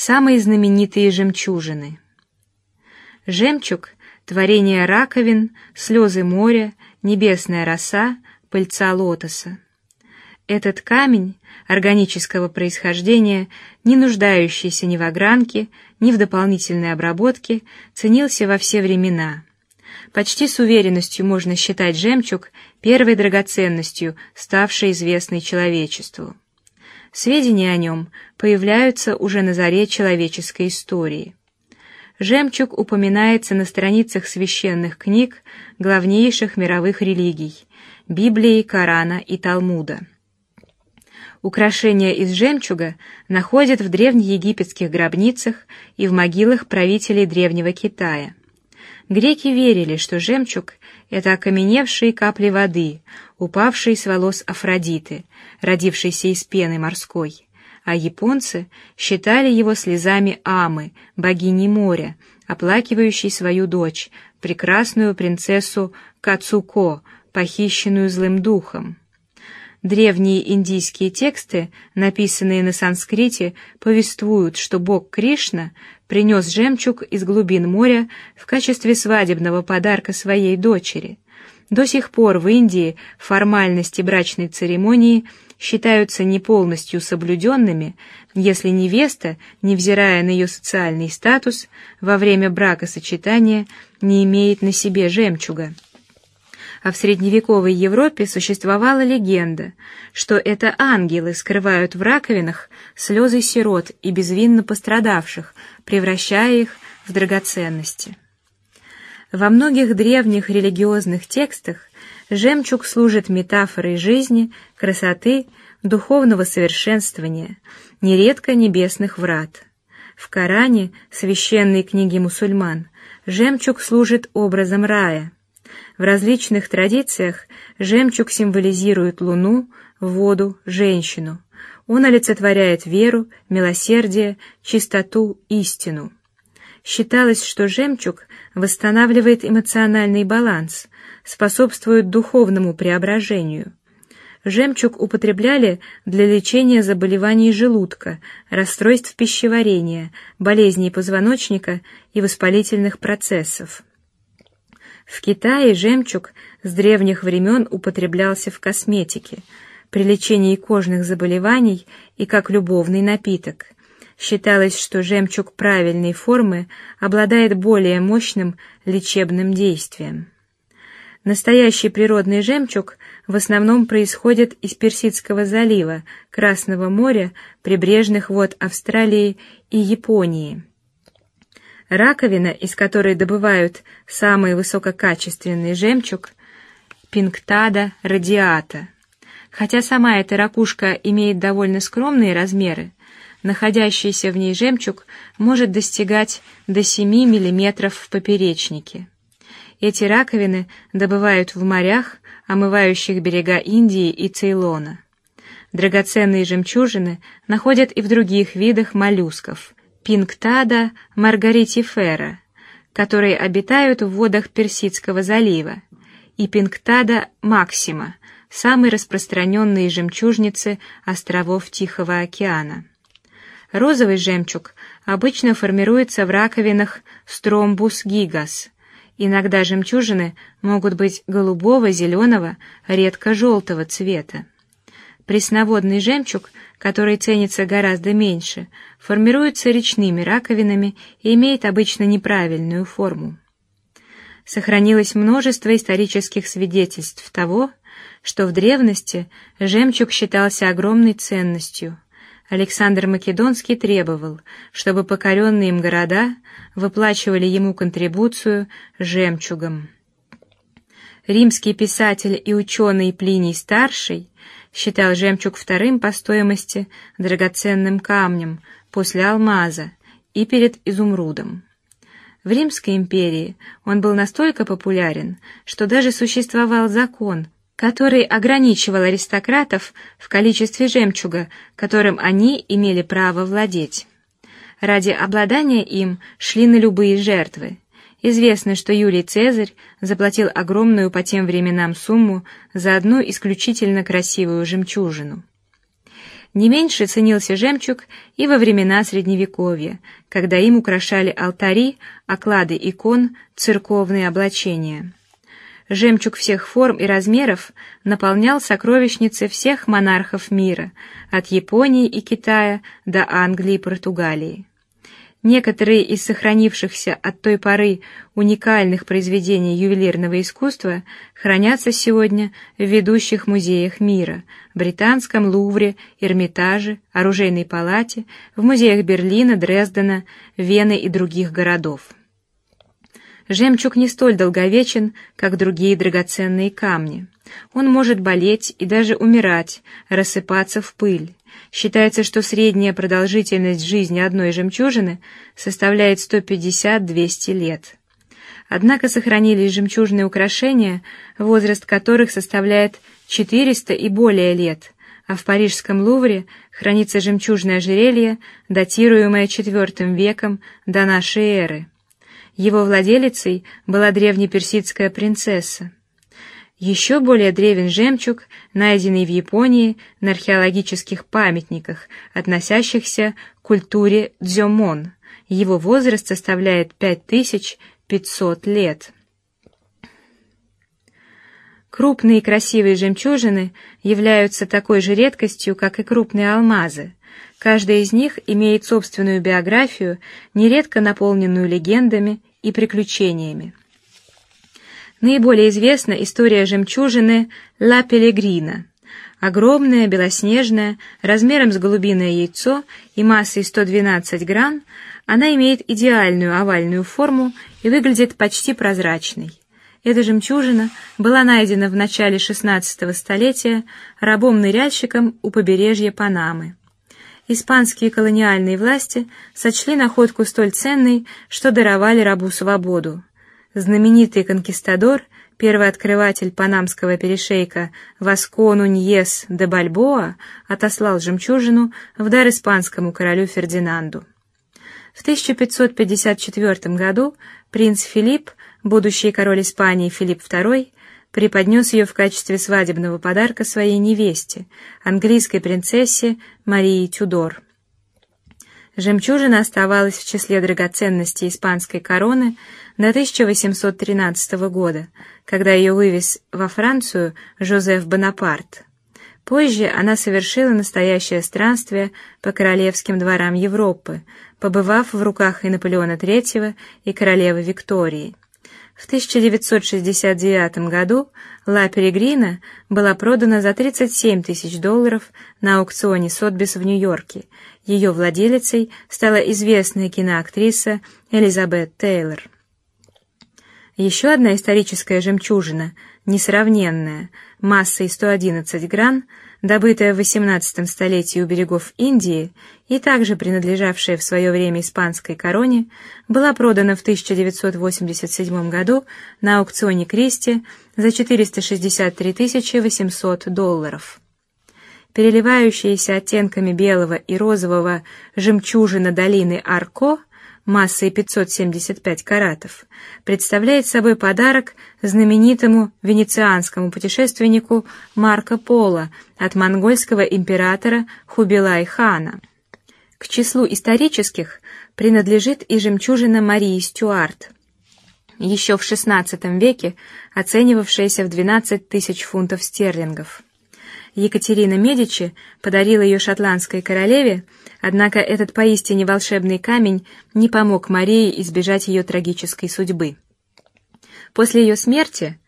Самые знаменитые жемчужины. Жемчуг — творение раковин, слезы моря, небесная роса, пыльца лотоса. Этот камень органического происхождения, не нуждающийся ни в огранке, ни в дополнительной обработке, ценился во все времена. Почти с уверенностью можно считать жемчуг первой драгоценностью, ставшей известной человечеству. Сведения о нем появляются уже на заре человеческой истории. Жемчуг упоминается на страницах священных книг главнейших мировых религий: Библии, Корана и Талмуда. Украшения из жемчуга находят в древнеегипетских гробницах и в могилах правителей древнего Китая. Греки верили, что жемчуг — это окаменевшие капли воды, упавшие с волос Афродиты, родившейся из пены морской а японцы считали его слезами Амы, богини моря, оплакивающей свою дочь, прекрасную принцессу Кацуко, похищенную злым духом. Древние индийские тексты, написанные на санскрите, повествуют, что бог Кришна принес жемчуг из глубин моря в качестве свадебного подарка своей дочери. До сих пор в Индии формальности брачной церемонии считаются не полностью соблюденными, если невеста, невзирая на ее социальный статус, во время бракосочетания не имеет на себе жемчуга. А в средневековой Европе существовала легенда, что это ангелы скрывают в раковинах слезы сирот и безвинно пострадавших, превращая их в драгоценности. Во многих древних религиозных текстах Жемчуг служит метафорой жизни, красоты, духовного совершенствования, нередко небесных врат. В Коране, священной книге мусульман, жемчуг служит образом рая. В различных традициях жемчуг символизирует луну, воду, женщину. Он олицетворяет веру, милосердие, чистоту, истину. Считалось, что жемчуг восстанавливает эмоциональный баланс, способствует духовному преображению. Жемчуг употребляли для лечения заболеваний желудка, расстройств пищеварения, болезней позвоночника и воспалительных процессов. В Китае жемчуг с древних времен употреблялся в косметике, при лечении кожных заболеваний и как любовный напиток. Считалось, что жемчуг правильной формы обладает более мощным лечебным действием. Настоящий природный жемчуг в основном происходит из Персидского залива, Красного моря, прибрежных вод Австралии и Японии. Раковина, из которой добывают самый высококачественный жемчуг, Пинктада радиата. Хотя сама эта ракушка имеет довольно скромные размеры, находящийся в ней жемчуг может достигать до 7 миллиметров в поперечнике. Эти раковины добывают в морях, омывающих берега Индии и Цейлона. Драгоценные жемчужины находят и в других видах моллюсков: Пинктада маргаритифера, которые обитают в водах Персидского залива, и Пинктада максима, самой распространенные жемчужницы островов Тихого океана. Розовый жемчуг обычно формируется в раковинах Стромбус гигас Иногда жемчужины могут быть голубого, зеленого, редко желтого цвета. Пресноводный жемчуг, который ценится гораздо меньше, формируется речными раковинами и имеет обычно неправильную форму. Сохранилось множество исторических свидетельств того, что в древности жемчуг считался огромной ценностью. Александр Македонский требовал, чтобы покоренные им города выплачивали ему контрибуцию жемчугом. Римский писатель и ученый Плиний старший считал жемчуг вторым по стоимости драгоценным камнем после алмаза и перед изумрудом. В Римской империи он был настолько популярен, что даже существовал закон, который ограничивал аристократов в количестве жемчуга, которым они имели право владеть. Ради обладания им шли на любые жертвы. Известно, что Юлий Цезарь заплатил огромную по тем временам сумму за одну исключительно красивую жемчужину. Не меньше ценился жемчуг и во времена средневековья, когда им украшали алтари, оклады икон, церковные облачения. Жемчуг всех форм и размеров наполнял сокровищницы всех монархов мира, от Японии и Китая до Англии и Португалии. Некоторые из сохранившихся от той поры уникальных произведений ювелирного искусства хранятся сегодня в ведущих музеях мира: британском Лувре, Эрмитаже, Оружейной палате, в музеях Берлина, Дрездена, Вены и других городов. Жемчуг не столь долговечен, как другие драгоценные камни. Он может болеть и даже умирать, рассыпаться в пыль. Считается, что средняя продолжительность жизни одной жемчужины составляет 150-200 лет. Однако сохранились жемчужные украшения, возраст которых составляет 400 и более лет, а в парижском Лувре хранится жемчужное ожерелье, датируемое IV веком до нашей эры. Его владелицей была древнеперсидская принцесса. Еще более древен жемчуг, найденный в Японии на археологических памятниках, относящихся к культуре дзёмон. Его возраст составляет 5500 лет. Крупные и красивые жемчужины являются такой же редкостью, как и крупные алмазы. Каждая из них имеет собственную биографию, нередко наполненную легендами и приключениями. Наиболее известна история жемчужины Ла Пелегрина. Огромная, белоснежная, размером с голубиное яйцо и массой 112 грамм, она имеет идеальную овальную форму и выглядит почти прозрачной. Эта жемчужина была найдена в начале XVI столетия рабом-ныряльщиком у побережья Панамы. Испанские колониальные власти сочли находку столь ценной, что даровали рабу свободу. Знаменитый конкистадор, первый открыватель панамского перешейка Васко Нуньес де Бальбоа, отослал жемчужину в дар испанскому королю Фердинанду. В 1554 году принц Филипп, будущий король Испании Филипп II, преподнес ее в качестве свадебного подарка своей невесте, английской принцессе Марии Тюдор. Жемчужина оставалась в числе драгоценностей испанской короны до 1813 года, когда ее вывез во Францию Жозеф Бонапарт. Позже она совершила настоящее странствие по королевским дворам Европы, побывав в руках и Наполеона III, и королевы Виктории. В 1969 году Ла Перегрина была продана за 37 тысяч долларов на аукционе Сотбис в Нью-Йорке. Ее владелицей стала известная киноактриса Элизабет Тейлор. Еще одна историческая жемчужина, несравненная, массой 111 гран, добытая в XVIII столетии у берегов Индии и также принадлежавшая в свое время испанской короне, была продана в 1987 году на аукционе Кристи за 463 800 долларов. Переливающаяся оттенками белого и розового жемчужина долины Арко массой 575 каратов, представляет собой подарок знаменитому венецианскому путешественнику Марко Поло от монгольского императора Хубилай-хана. К числу исторических принадлежит и жемчужина Марии Стюарт, еще в XVI веке оценивавшаяся в 12 тысяч фунтов стерлингов. Екатерина Медичи подарила ее шотландской королеве, однако этот поистине волшебный камень не помог Марии избежать ее трагической судьбы. После ее смерти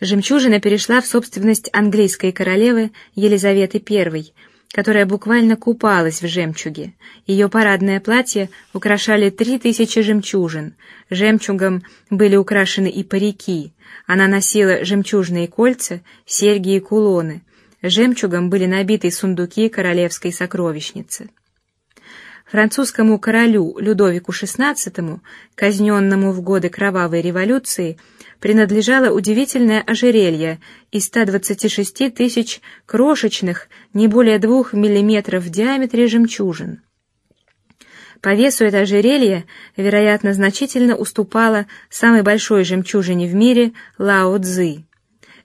жемчужина перешла в собственность английской королевы Елизаветы I, которая буквально купалась в жемчуге. Ее парадное платье украшали три тысячи жемчужин. Жемчугом были украшены и парики. Она носила жемчужные кольца, серьги и кулоны. Жемчугом были набиты сундуки королевской сокровищницы. Французскому королю Людовику XVI, казненному в годы кровавой революции, принадлежало удивительное ожерелье из 126 тысяч крошечных, не более двух миллиметров в диаметре жемчужин. По весу это ожерелье, вероятно, значительно уступало самой большой жемчужине в мире Лао Цзы.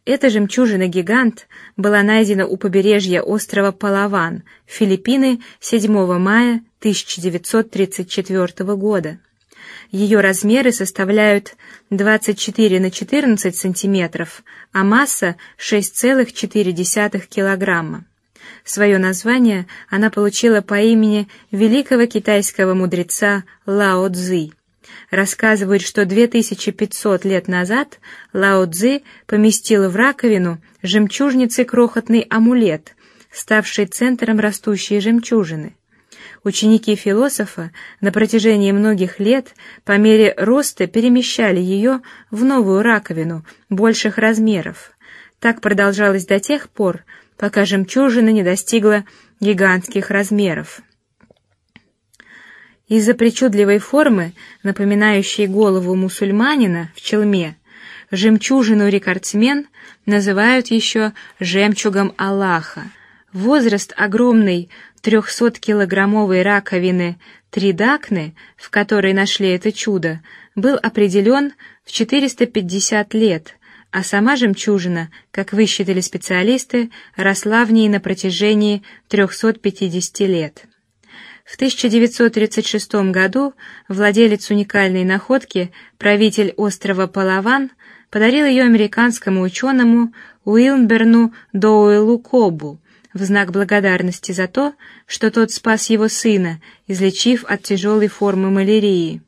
Эта жемчужина-гигант была найдена у побережья острова Палаван, Филиппины, 7 мая 1934 года. Ее размеры составляют 24 на 14 сантиметров, а масса 6,4 килограмма. Свое название она получила по имени великого китайского мудреца Лао Цзи. Рассказывают, что 2500 лет назад Лао Цзи поместил в раковину жемчужницы крохотный амулет, ставший центром растущей жемчужины. Ученики философа на протяжении многих лет по мере роста перемещали ее в новую раковину больших размеров. Так продолжалось до тех пор, пока жемчужина не достигла гигантских размеров. Из-за причудливой формы, напоминающей голову мусульманина в челме, жемчужину рекордсмен называют еще жемчугом Аллаха. Возраст огромной 300-килограммовой раковины Тридакны, в которой нашли это чудо, был определен в 450 лет, а сама жемчужина, как высчитали специалисты, росла в ней на протяжении 350 лет. В 1936 году владелец уникальной находки, правитель острова Палаван, подарил ее американскому ученому Уилберну Доуэлу Кобу в знак благодарности за то, что тот спас его сына, излечив от тяжелой формы малярии.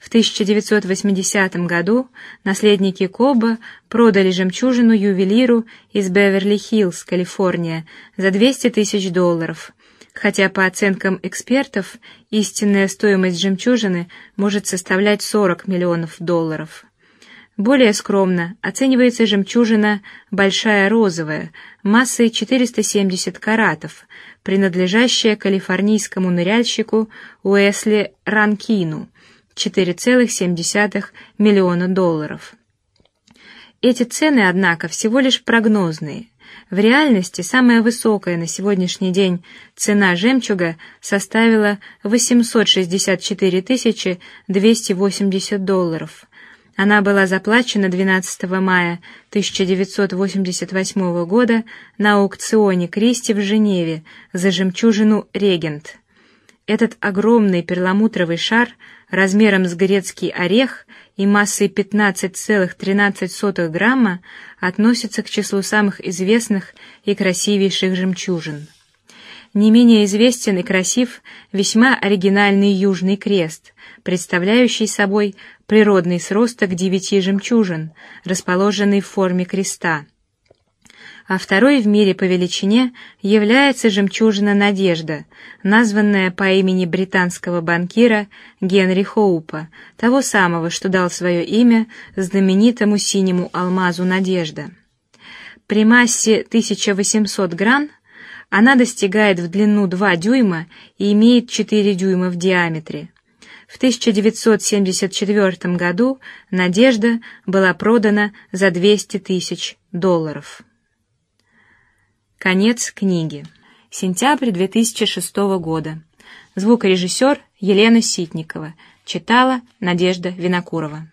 В 1980 году наследники Коба продали жемчужину ювелиру из Беверли-Хиллз, Калифорния, за 200 тысяч долларов, хотя по оценкам экспертов истинная стоимость жемчужины может составлять 40 миллионов долларов. Более скромно оценивается жемчужина большая розовая массой 470 каратов, принадлежащая калифорнийскому ныряльщику Уэсли Ранкину, 4,7 миллиона долларов. Эти цены, однако, всего лишь прогнозные. В реальности самая высокая на сегодняшний день цена жемчуга составила 864 тысячи 280 долларов. Она была заплачена 12 мая 1988 года на аукционе Кристи в Женеве за жемчужину Регент. Этот огромный перламутровый шар размером с грецкий орех и массой 15,13 грамма относится к числу самых известных и красивейших жемчужин. Не менее известен и красив весьма оригинальный южный крест, представляющий собой природный сросток девяти жемчужин, расположенный в форме креста а второй в мире по величине является жемчужина Надежда, названная по имени британского банкира Генри Хоупа, того самого, что дал свое имя знаменитому синему алмазу Надежда. При массе 1800 гран она достигает в длину 2 дюйма и имеет 4 дюйма в диаметре. В 1974 году Надежда была продана за 200 тысяч долларов. Конец книги. Сентябрь 2006 года. Звукорежиссер Елена Ситникова. Читала Надежда Винокурова.